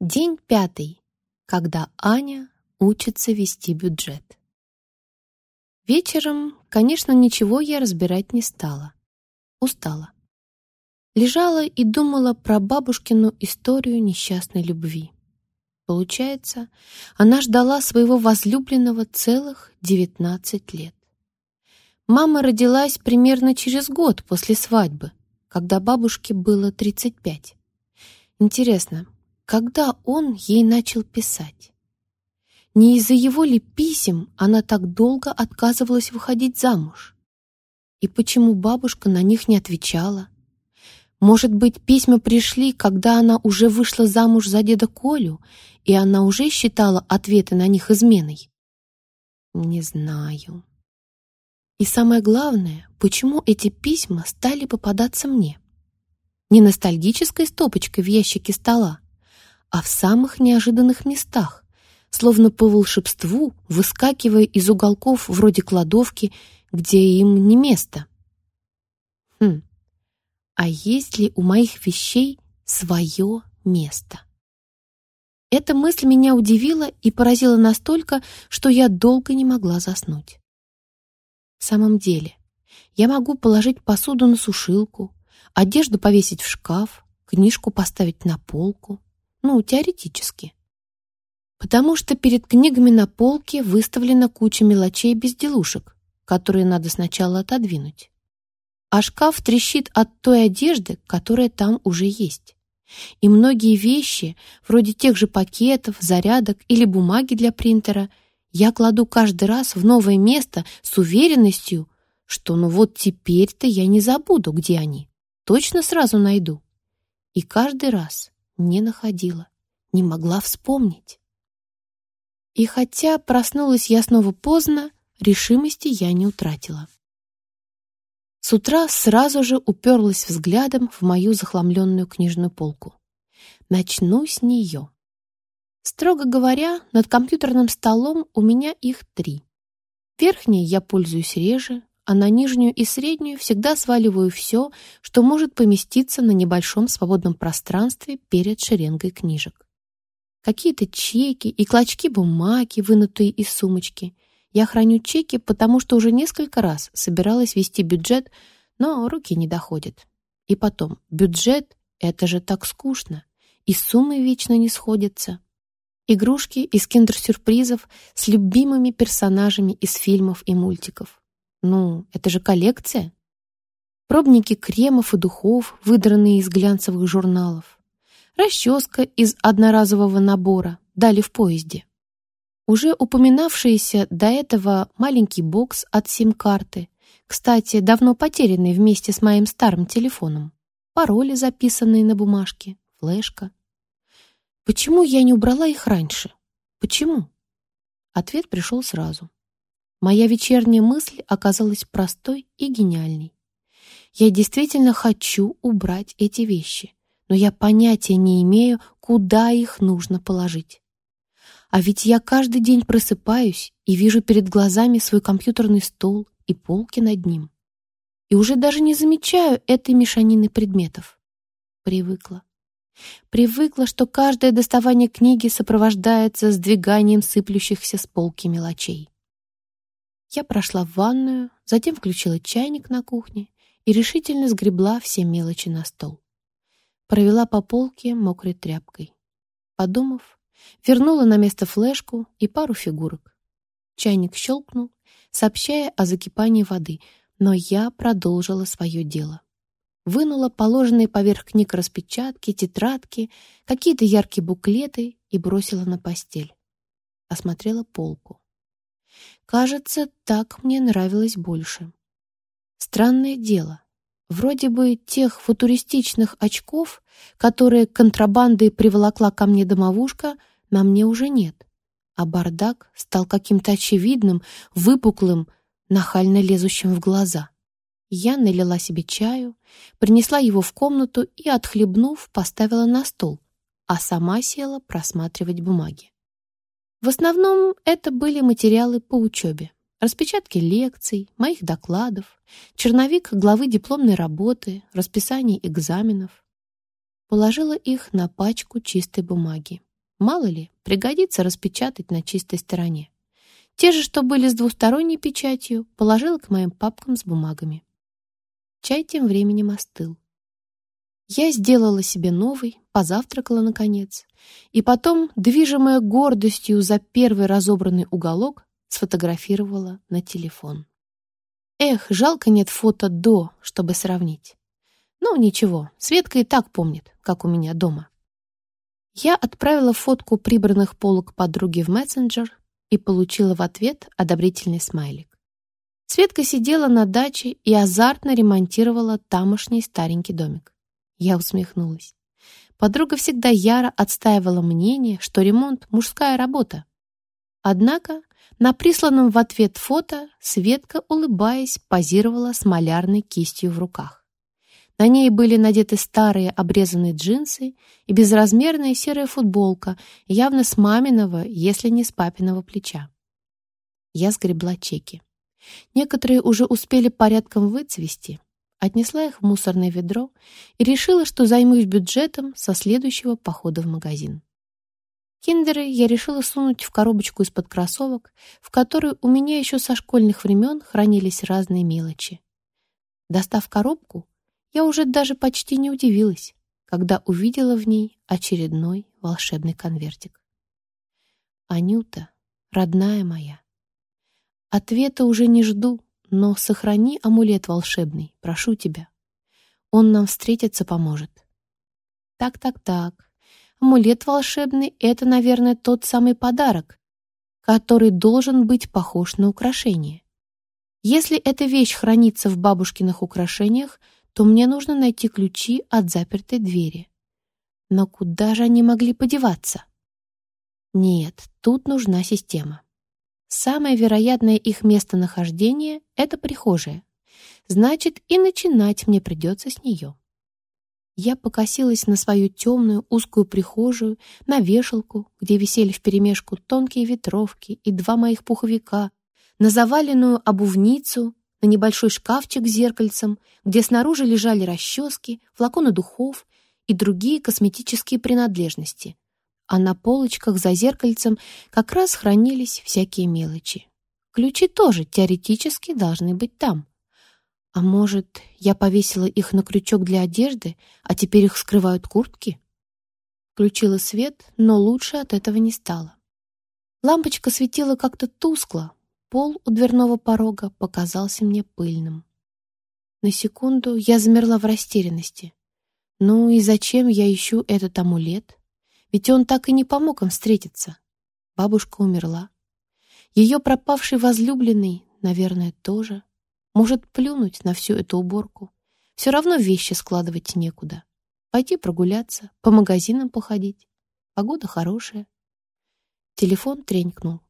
День пятый, когда Аня учится вести бюджет. Вечером, конечно, ничего я разбирать не стала. Устала. Лежала и думала про бабушкину историю несчастной любви. Получается, она ждала своего возлюбленного целых 19 лет. Мама родилась примерно через год после свадьбы, когда бабушке было 35. Интересно, когда он ей начал писать? Не из-за его ли писем она так долго отказывалась выходить замуж? И почему бабушка на них не отвечала? Может быть, письма пришли, когда она уже вышла замуж за деда Колю, и она уже считала ответы на них изменой? Не знаю. И самое главное, почему эти письма стали попадаться мне? Не ностальгической стопочкой в ящике стола, а в самых неожиданных местах, словно по волшебству, выскакивая из уголков вроде кладовки, где им не место. Хм, а есть ли у моих вещей свое место? Эта мысль меня удивила и поразила настолько, что я долго не могла заснуть. В самом деле, я могу положить посуду на сушилку, одежду повесить в шкаф, книжку поставить на полку. Ну, теоретически. Потому что перед книгами на полке выставлена куча мелочей безделушек, которые надо сначала отодвинуть а шкаф трещит от той одежды, которая там уже есть. И многие вещи, вроде тех же пакетов, зарядок или бумаги для принтера, я кладу каждый раз в новое место с уверенностью, что ну вот теперь-то я не забуду, где они. Точно сразу найду. И каждый раз не находила, не могла вспомнить. И хотя проснулась я снова поздно, решимости я не утратила. С утра сразу же уперлась взглядом в мою захламленную книжную полку. Начну с нее. Строго говоря, над компьютерным столом у меня их три. Верхней я пользуюсь реже, а на нижнюю и среднюю всегда сваливаю все, что может поместиться на небольшом свободном пространстве перед шеренгой книжек. Какие-то чеки и клочки бумаги, вынутые из сумочки — я храню чеки, потому что уже несколько раз собиралась вести бюджет, но руки не доходят. И потом, бюджет — это же так скучно, и суммы вечно не сходятся. Игрушки из киндер-сюрпризов с любимыми персонажами из фильмов и мультиков. Ну, это же коллекция. Пробники кремов и духов, выдранные из глянцевых журналов. Расческа из одноразового набора, дали в поезде. Уже упоминавшийся до этого маленький бокс от сим-карты, кстати, давно потерянный вместе с моим старым телефоном, пароли, записанные на бумажке, флешка. Почему я не убрала их раньше? Почему? Ответ пришел сразу. Моя вечерняя мысль оказалась простой и гениальной. Я действительно хочу убрать эти вещи, но я понятия не имею, куда их нужно положить. А ведь я каждый день просыпаюсь и вижу перед глазами свой компьютерный стол и полки над ним. И уже даже не замечаю этой мешанины предметов. Привыкла. Привыкла, что каждое доставание книги сопровождается сдвиганием сыплющихся с полки мелочей. Я прошла в ванную, затем включила чайник на кухне и решительно сгребла все мелочи на стол. Провела по полке мокрой тряпкой. Подумав, Вернула на место флешку и пару фигурок. Чайник щелкнул, сообщая о закипании воды, но я продолжила свое дело. Вынула положенные поверх книг распечатки, тетрадки, какие-то яркие буклеты и бросила на постель. Осмотрела полку. Кажется, так мне нравилось больше. Странное дело. Вроде бы тех футуристичных очков, которые контрабандой приволокла ко мне домовушка, на мне уже нет. А бардак стал каким-то очевидным, выпуклым, нахально лезущим в глаза. Я налила себе чаю, принесла его в комнату и, отхлебнув, поставила на стол, а сама села просматривать бумаги. В основном это были материалы по учебе распечатки лекций, моих докладов, черновик главы дипломной работы, расписание экзаменов. Положила их на пачку чистой бумаги. Мало ли, пригодится распечатать на чистой стороне. Те же, что были с двусторонней печатью, положила к моим папкам с бумагами. Чай тем временем остыл. Я сделала себе новый, позавтракала, наконец, и потом, движимая гордостью за первый разобранный уголок, сфотографировала на телефон. Эх, жалко нет фото до, чтобы сравнить. Ну, ничего, Светка и так помнит, как у меня дома. Я отправила фотку прибранных полок подруге в мессенджер и получила в ответ одобрительный смайлик. Светка сидела на даче и азартно ремонтировала тамошний старенький домик. Я усмехнулась. Подруга всегда яро отстаивала мнение, что ремонт — мужская работа. Однако на присланном в ответ фото Светка, улыбаясь, позировала с малярной кистью в руках. На ней были надеты старые обрезанные джинсы и безразмерная серая футболка, явно с маминого, если не с папиного плеча. Я сгребла чеки. Некоторые уже успели порядком выцвести, отнесла их в мусорное ведро и решила, что займусь бюджетом со следующего похода в магазин. Киндеры я решила сунуть в коробочку из-под кроссовок, в которой у меня еще со школьных времен хранились разные мелочи. Достав коробку, я уже даже почти не удивилась, когда увидела в ней очередной волшебный конвертик. «Анюта, родная моя, ответа уже не жду, но сохрани амулет волшебный, прошу тебя. Он нам встретиться поможет. Так-так-так. Амулет волшебный — это, наверное, тот самый подарок, который должен быть похож на украшение. Если эта вещь хранится в бабушкиных украшениях, то мне нужно найти ключи от запертой двери. Но куда же они могли подеваться? Нет, тут нужна система. Самое вероятное их местонахождение — это прихожая. Значит, и начинать мне придется с нее. Я покосилась на свою темную узкую прихожую, на вешалку, где висели вперемешку тонкие ветровки и два моих пуховика, на заваленную обувницу, на небольшой шкафчик с зеркальцем, где снаружи лежали расчески, флаконы духов и другие косметические принадлежности, а на полочках за зеркальцем как раз хранились всякие мелочи. Ключи тоже теоретически должны быть там. А может, я повесила их на крючок для одежды, а теперь их скрывают куртки? Включила свет, но лучше от этого не стало. Лампочка светила как-то тускло, пол у дверного порога показался мне пыльным. На секунду я замерла в растерянности. Ну и зачем я ищу этот амулет? Ведь он так и не помог им встретиться. Бабушка умерла. Ее пропавший возлюбленный, наверное, тоже. Может плюнуть на всю эту уборку. Все равно вещи складывать некуда. Пойти прогуляться, по магазинам походить. Погода хорошая. Телефон тренькнул.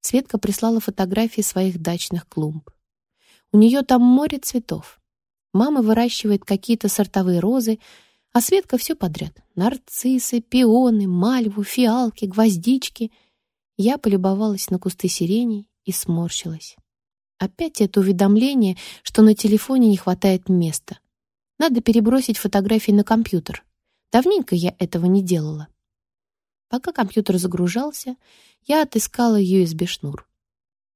Светка прислала фотографии своих дачных клумб. У нее там море цветов. Мама выращивает какие-то сортовые розы, а Светка все подряд. Нарциссы, пионы, мальву, фиалки, гвоздички. Я полюбовалась на кусты сиреней и сморщилась. Опять это уведомление, что на телефоне не хватает места. Надо перебросить фотографии на компьютер. Давненько я этого не делала. Пока компьютер загружался, я отыскала USB-шнур.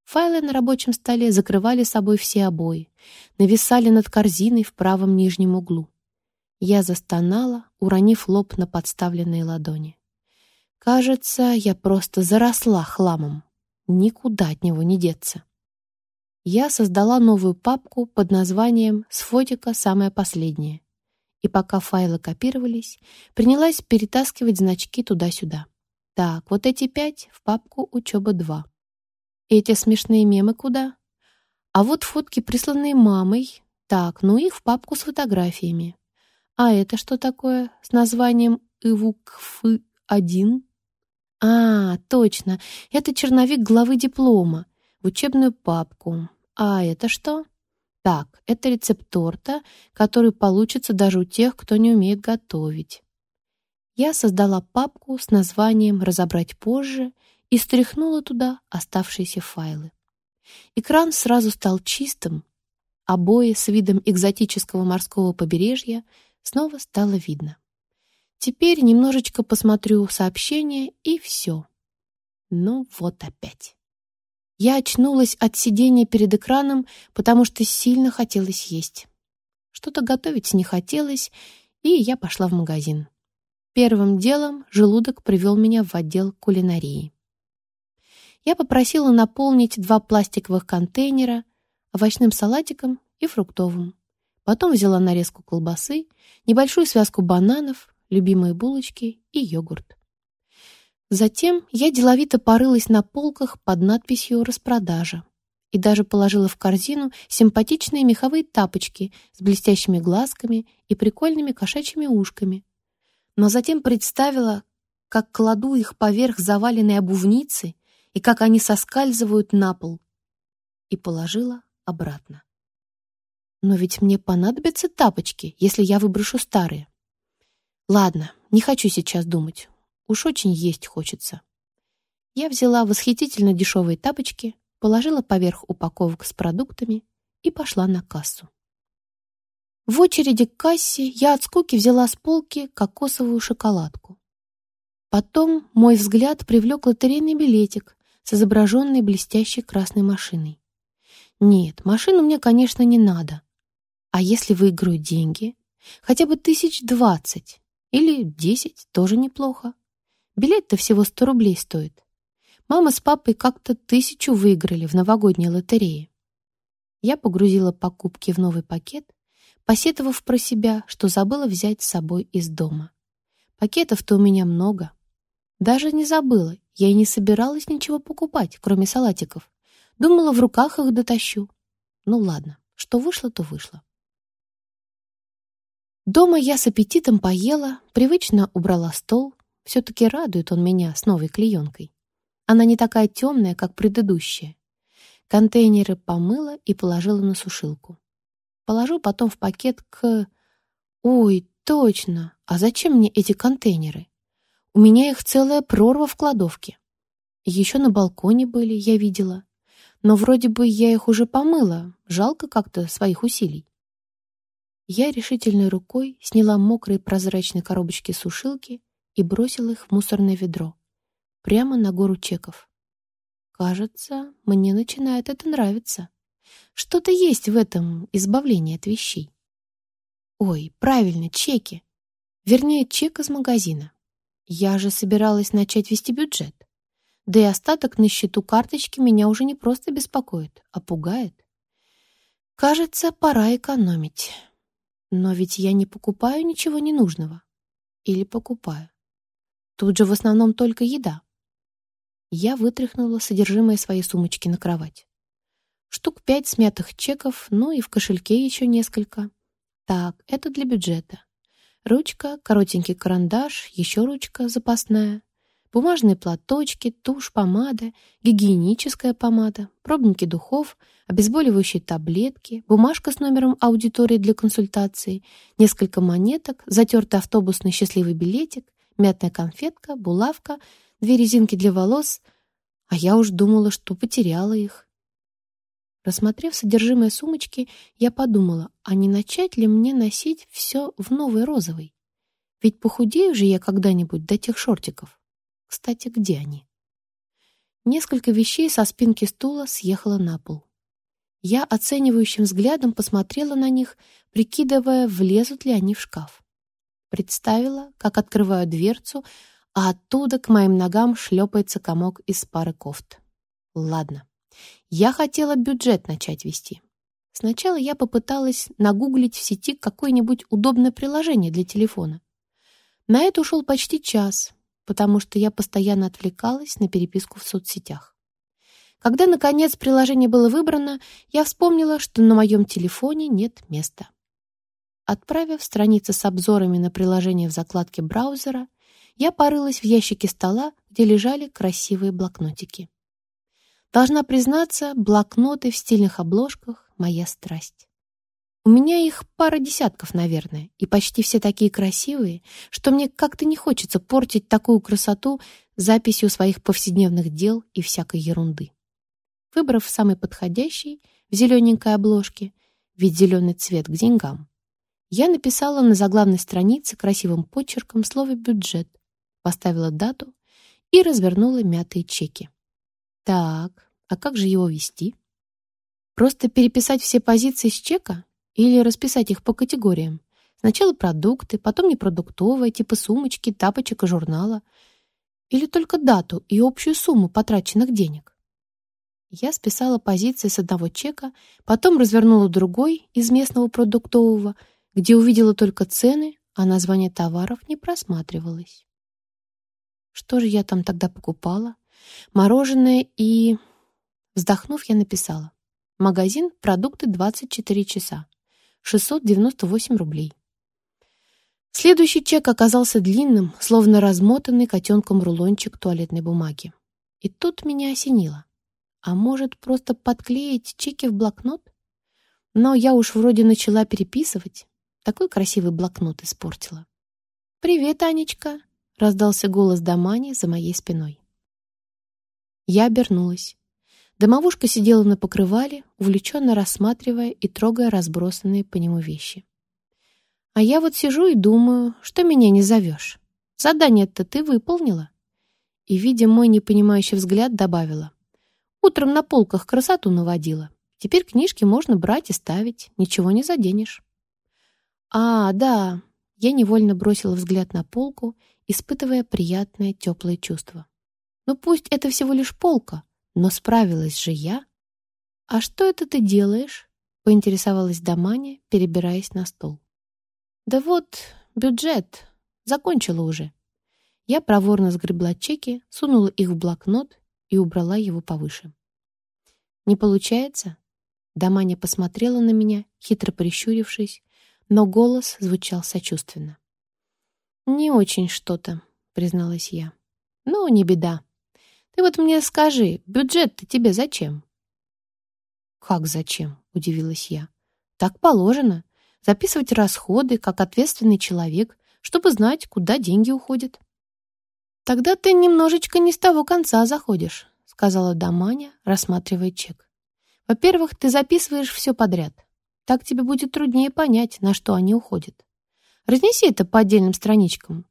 Файлы на рабочем столе закрывали собой все обои, нависали над корзиной в правом нижнем углу. Я застонала, уронив лоб на подставленные ладони. Кажется, я просто заросла хламом. Никуда от него не деться. Я создала новую папку под названием «С фотика самое последнее». И пока файлы копировались, принялась перетаскивать значки туда-сюда. Так, вот эти пять в папку «Учеба-2». Эти смешные мемы куда? А вот фотки, присланные мамой. Так, ну их в папку с фотографиями. А это что такое с названием ИВУКФ-1? А, точно, это черновик главы диплома в учебную папку. А это что? Так, это рецепт торта, который получится даже у тех, кто не умеет готовить. Я создала папку с названием «Разобрать позже» и стряхнула туда оставшиеся файлы. Экран сразу стал чистым, обои с видом экзотического морского побережья снова стало видно. Теперь немножечко посмотрю сообщение, и все. Ну вот опять. Я очнулась от сидения перед экраном, потому что сильно хотелось есть. Что-то готовить не хотелось, и я пошла в магазин. Первым делом желудок привел меня в отдел кулинарии. Я попросила наполнить два пластиковых контейнера овощным салатиком и фруктовым. Потом взяла нарезку колбасы, небольшую связку бананов, любимые булочки и йогурт. Затем я деловито порылась на полках под надписью «Распродажа» и даже положила в корзину симпатичные меховые тапочки с блестящими глазками и прикольными кошачьими ушками. Но затем представила, как кладу их поверх заваленной обувницы и как они соскальзывают на пол, и положила обратно. Но ведь мне понадобятся тапочки, если я выброшу старые. Ладно, не хочу сейчас думать. Уж очень есть хочется. Я взяла восхитительно дешевые тапочки, положила поверх упаковок с продуктами и пошла на кассу. В очереди к кассе я от скуки взяла с полки кокосовую шоколадку. Потом мой взгляд привлек лотерейный билетик с изображенной блестящей красной машиной. Нет, машину мне, конечно, не надо. А если выиграю деньги? Хотя бы тысяч двадцать или десять, тоже неплохо. Билет-то всего сто рублей стоит. Мама с папой как-то тысячу выиграли в новогодней лотерее. Я погрузила покупки в новый пакет, посетовав про себя, что забыла взять с собой из дома. Пакетов-то у меня много. Даже не забыла, я и не собиралась ничего покупать, кроме салатиков. Думала, в руках их дотащу. Ну ладно, что вышло, то вышло. Дома я с аппетитом поела, привычно убрала стол. Все-таки радует он меня с новой клеенкой. Она не такая темная, как предыдущая. Контейнеры помыла и положила на сушилку. Положу потом в пакет к... Ой, точно! А зачем мне эти контейнеры? У меня их целая прорва в кладовке. Еще на балконе были, я видела. Но вроде бы я их уже помыла. Жалко как-то своих усилий. Я решительной рукой сняла мокрые прозрачные коробочки сушилки и бросила их в мусорное ведро. Прямо на гору чеков. Кажется, мне начинает это нравиться. Что-то есть в этом избавлении от вещей. Ой, правильно, чеки. Вернее, чек из магазина. Я же собиралась начать вести бюджет. Да и остаток на счету карточки меня уже не просто беспокоит, а пугает. Кажется, пора экономить. Но ведь я не покупаю ничего ненужного. Или покупаю. Тут же в основном только еда. Я вытряхнула содержимое своей сумочки на кровать. Штук пять смятых чеков, ну и в кошельке еще несколько. Так, это для бюджета. Ручка, коротенький карандаш, еще ручка запасная, бумажные платочки, тушь, помада, гигиеническая помада, пробники духов, обезболивающие таблетки, бумажка с номером аудитории для консультации, несколько монеток, затертый автобусный счастливый билетик, мятная конфетка, булавка, две резинки для волос, а я уж думала, что потеряла их. Рассмотрев содержимое сумочки, я подумала, а не начать ли мне носить все в новой розовой? Ведь похудею же я когда-нибудь до тех шортиков. Кстати, где они? Несколько вещей со спинки стула съехало на пол. Я оценивающим взглядом посмотрела на них, прикидывая, влезут ли они в шкаф. Представила, как открываю дверцу, а оттуда к моим ногам шлепается комок из пары кофт. Ладно. Я хотела бюджет начать вести. Сначала я попыталась нагуглить в сети какое-нибудь удобное приложение для телефона. На это ушел почти час, потому что я постоянно отвлекалась на переписку в соцсетях. Когда, наконец, приложение было выбрано, я вспомнила, что на моем телефоне нет места. Отправив страницы с обзорами на приложение в закладке браузера, я порылась в ящике стола, где лежали красивые блокнотики. Должна признаться, блокноты в стильных обложках — моя страсть. У меня их пара десятков, наверное, и почти все такие красивые, что мне как-то не хочется портить такую красоту записью своих повседневных дел и всякой ерунды. Выбрав самый подходящий в зелененькой обложке, ведь зеленый цвет к деньгам, Я написала на заглавной странице красивым почерком слово «бюджет», поставила дату и развернула мятые чеки. Так, а как же его вести? Просто переписать все позиции с чека или расписать их по категориям? Сначала продукты, потом непродуктовые, типа сумочки, тапочек и журнала. Или только дату и общую сумму потраченных денег? Я списала позиции с одного чека, потом развернула другой из местного продуктового, где увидела только цены, а название товаров не просматривалось. Что же я там тогда покупала? Мороженое и... Вздохнув, я написала. Магазин «Продукты 24 часа». 698 рублей. Следующий чек оказался длинным, словно размотанный котенком рулончик туалетной бумаги. И тут меня осенило. А может, просто подклеить чеки в блокнот? Но я уж вроде начала переписывать. Такой красивый блокнот испортила. «Привет, Анечка!» — раздался голос Дамани за моей спиной. Я обернулась. Домовушка сидела на покрывале, увлеченно рассматривая и трогая разбросанные по нему вещи. А я вот сижу и думаю, что меня не зовешь. Задание-то ты выполнила. И, видя мой непонимающий взгляд, добавила. Утром на полках красоту наводила. Теперь книжки можно брать и ставить, ничего не заденешь. А, да, я невольно бросила взгляд на полку, испытывая приятное теплое чувство. Ну пусть это всего лишь полка, но справилась же я. А что это ты делаешь? Поинтересовалась Даманя, перебираясь на стол. Да вот, бюджет. Закончила уже. Я проворно сгребла чеки, сунула их в блокнот и убрала его повыше. «Не получается?» Даманя посмотрела на меня, хитро прищурившись, но голос звучал сочувственно. «Не очень что-то», — призналась я. «Ну, не беда. Ты вот мне скажи, бюджет-то тебе зачем?» «Как зачем?» — удивилась я. «Так положено записывать расходы как ответственный человек, чтобы знать, куда деньги уходят. «Тогда ты немножечко не с того конца заходишь», — сказала Даманя, рассматривая чек. «Во-первых, ты записываешь все подряд. Так тебе будет труднее понять, на что они уходят. Разнеси это по отдельным страничкам.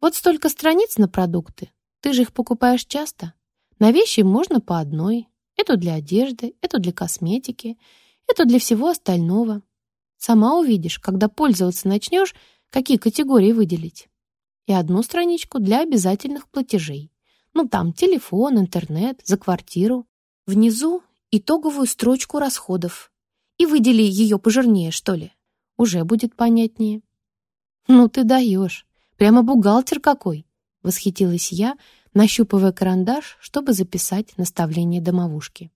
Вот столько страниц на продукты. Ты же их покупаешь часто. На вещи можно по одной. Эту для одежды, эту для косметики, эту для всего остального. Сама увидишь, когда пользоваться начнешь, какие категории выделить. И одну страничку для обязательных платежей. Ну, там телефон, интернет, за квартиру. Внизу итоговую строчку расходов. И выдели ее пожирнее, что ли. Уже будет понятнее. Ну ты даешь. Прямо бухгалтер какой. Восхитилась я, нащупывая карандаш, чтобы записать наставление домовушки.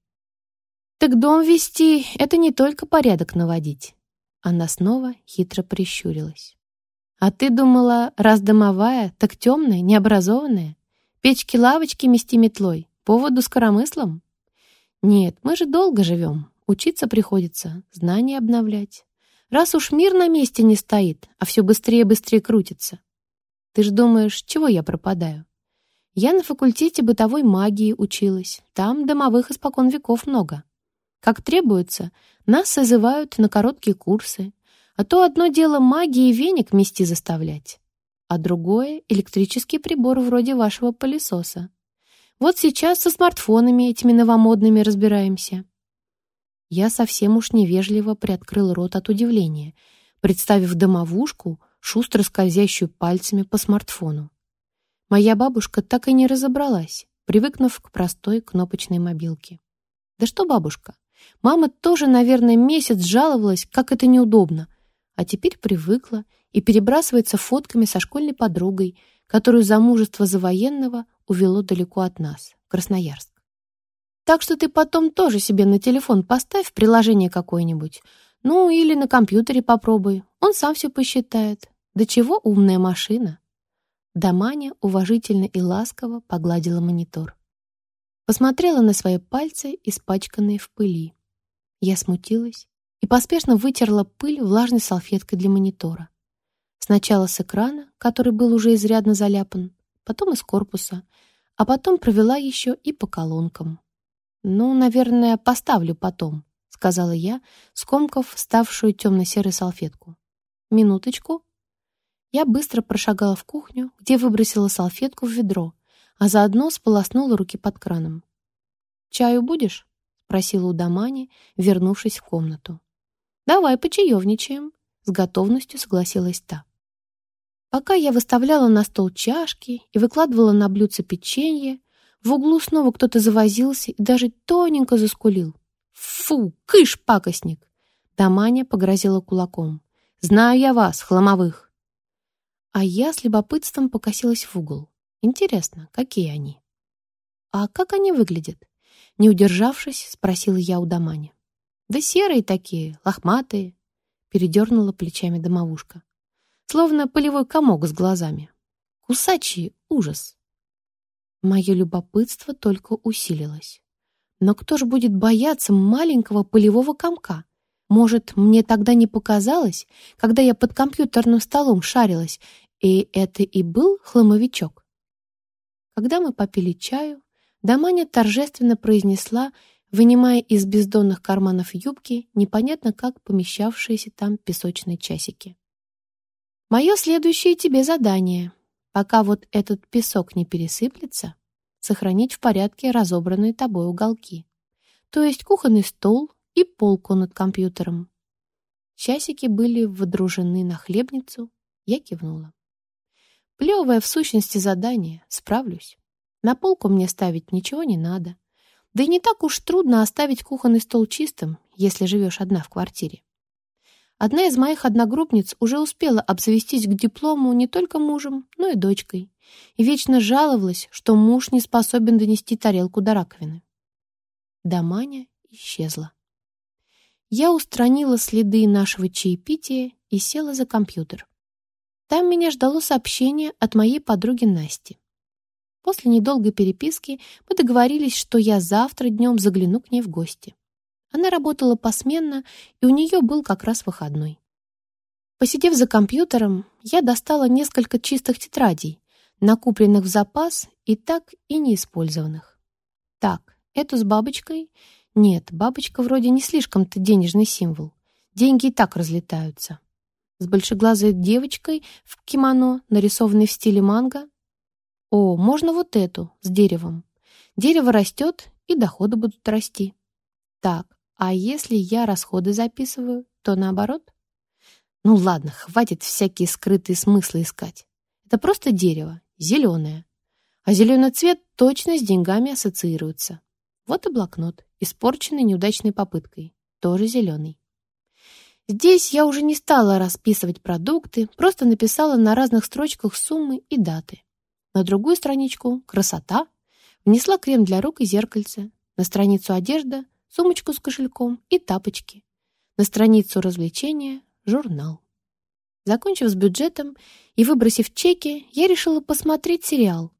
Так дом вести — это не только порядок наводить. Она снова хитро прищурилась. «А ты думала, раз домовая, так темная, необразованная? Печки-лавочки мести метлой, поводу с коромыслом? Нет, мы же долго живем, учиться приходится, знания обновлять. Раз уж мир на месте не стоит, а все быстрее-быстрее крутится. Ты ж думаешь, чего я пропадаю? Я на факультете бытовой магии училась, там домовых испокон веков много. Как требуется, нас созывают на короткие курсы, а то одно дело магии веник мести заставлять, а другое — электрический прибор вроде вашего пылесоса. Вот сейчас со смартфонами этими новомодными разбираемся. Я совсем уж невежливо приоткрыл рот от удивления, представив домовушку, шустро скользящую пальцами по смартфону. Моя бабушка так и не разобралась, привыкнув к простой кнопочной мобилке. Да что бабушка? Мама тоже, наверное, месяц жаловалась, как это неудобно, а теперь привыкла и перебрасывается фотками со школьной подругой, которую замужество за военного увело далеко от нас, Красноярск. Так что ты потом тоже себе на телефон поставь приложение какое-нибудь, ну или на компьютере попробуй, он сам все посчитает. Да чего умная машина? Даманя уважительно и ласково погладила монитор. Посмотрела на свои пальцы, испачканные в пыли. Я смутилась и поспешно вытерла пыль влажной салфеткой для монитора. Сначала с экрана, который был уже изрядно заляпан, потом из корпуса, а потом провела еще и по колонкам. «Ну, наверное, поставлю потом», — сказала я, скомкав ставшую темно-серой салфетку. Минуточку. Я быстро прошагала в кухню, где выбросила салфетку в ведро, а заодно сполоснула руки под краном. «Чаю будешь?» — спросила у Дамани, вернувшись в комнату. «Давай почаевничаем», — с готовностью согласилась та. Пока я выставляла на стол чашки и выкладывала на блюдце печенье, в углу снова кто-то завозился и даже тоненько заскулил. «Фу, кыш, пакостник!» Даманя погрозила кулаком. «Знаю я вас, хламовых!» А я с любопытством покосилась в угол. Интересно, какие они? «А как они выглядят?» Не удержавшись, спросила я у Дамани. «Да серые такие, лохматые», — передернула плечами домовушка. Словно полевой комок с глазами. Кусачий ужас. Мое любопытство только усилилось. Но кто ж будет бояться маленького полевого комка? Может, мне тогда не показалось, когда я под компьютерным столом шарилась, и это и был хламовичок? Когда мы попили чаю, Даманя торжественно произнесла, вынимая из бездонных карманов юбки непонятно как помещавшиеся там песочные часики. «Мое следующее тебе задание. Пока вот этот песок не пересыплется, сохранить в порядке разобранные тобой уголки. То есть кухонный стол и полку над компьютером». Часики были водружены на хлебницу, я кивнула. Плевое в сущности задание, справлюсь. На полку мне ставить ничего не надо. Да и не так уж трудно оставить кухонный стол чистым, если живешь одна в квартире. Одна из моих одногруппниц уже успела обзавестись к диплому не только мужем, но и дочкой, и вечно жаловалась, что муж не способен донести тарелку до раковины. Даманя исчезла. Я устранила следы нашего чаепития и села за компьютер. Там меня ждало сообщение от моей подруги Насти. После недолгой переписки мы договорились, что я завтра днем загляну к ней в гости. Она работала посменно, и у нее был как раз выходной. Посидев за компьютером, я достала несколько чистых тетрадей, накупленных в запас и так и неиспользованных. Так, эту с бабочкой? Нет, бабочка вроде не слишком-то денежный символ. Деньги и так разлетаются. С большеглазой девочкой в кимоно, нарисованной в стиле манго, о, можно вот эту, с деревом. Дерево растет, и доходы будут расти. Так, а если я расходы записываю, то наоборот? Ну ладно, хватит всякие скрытые смыслы искать. Это просто дерево, зеленое. А зеленый цвет точно с деньгами ассоциируется. Вот и блокнот, испорченный неудачной попыткой, тоже зеленый. Здесь я уже не стала расписывать продукты, просто написала на разных строчках суммы и даты. На другую страничку «Красота» внесла крем для рук и зеркальце. На страницу «Одежда» сумочку с кошельком и тапочки. На страницу «Развлечения» журнал. Закончив с бюджетом и выбросив чеки, я решила посмотреть сериал.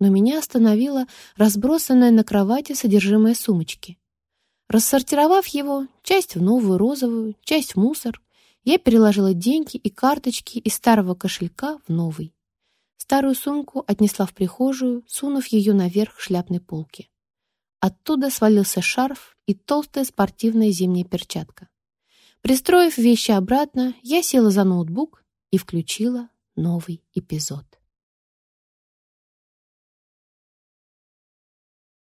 Но меня остановило разбросанное на кровати содержимое сумочки. Рассортировав его, часть в новую розовую, часть в мусор, я переложила деньги и карточки из старого кошелька в новый. Старую сумку отнесла в прихожую, сунув ее наверх шляпной полки. Оттуда свалился шарф и толстая спортивная зимняя перчатка. Пристроив вещи обратно, я села за ноутбук и включила новый эпизод.